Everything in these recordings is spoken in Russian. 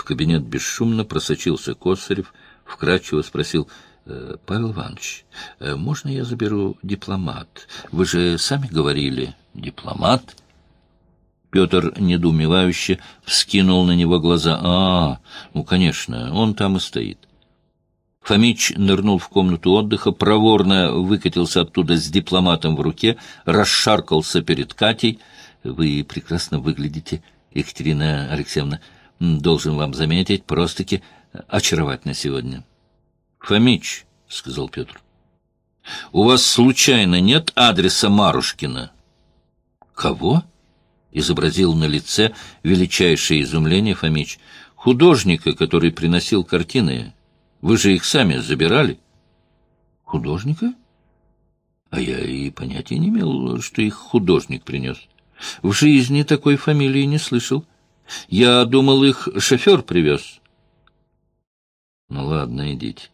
В кабинет бесшумно просочился Косарев, вкратчиво спросил, «Э, «Павел Иванович, э, можно я заберу дипломат? Вы же сами говорили, дипломат?» Петр недоумевающе вскинул на него глаза. «А, ну, конечно, он там и стоит». Фомич нырнул в комнату отдыха, проворно выкатился оттуда с дипломатом в руке, расшаркался перед Катей. «Вы прекрасно выглядите, Екатерина Алексеевна. Должен вам заметить, просто-таки очаровательно сегодня». «Фомич», — сказал Петр, — «у вас случайно нет адреса Марушкина?» «Кого?» — изобразил на лице величайшее изумление Фомич. «Художника, который приносил картины. Вы же их сами забирали?» «Художника?» А я и понятия не имел, что их художник принес. В жизни такой фамилии не слышал. Я думал, их шофер привез. Ну ладно, идите.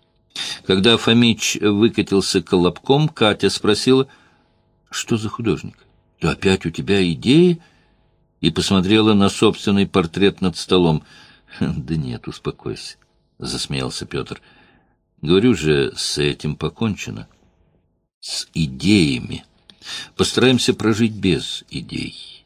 Когда Фомич выкатился колобком, Катя спросила, что за художник? Да опять у тебя идеи? И посмотрела на собственный портрет над столом. Да нет, успокойся. — засмеялся Петр. — Говорю же, с этим покончено. С идеями. Постараемся прожить без идей. —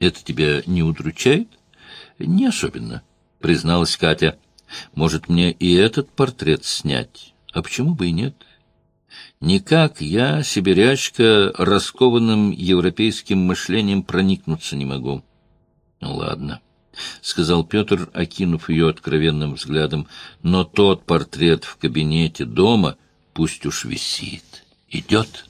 Это тебя не удручает? — Не особенно, — призналась Катя. — Может, мне и этот портрет снять? А почему бы и нет? Никак я, сибирячка, раскованным европейским мышлением проникнуться не могу. Ладно. —— сказал Петр, окинув ее откровенным взглядом. — Но тот портрет в кабинете дома пусть уж висит. Идет? —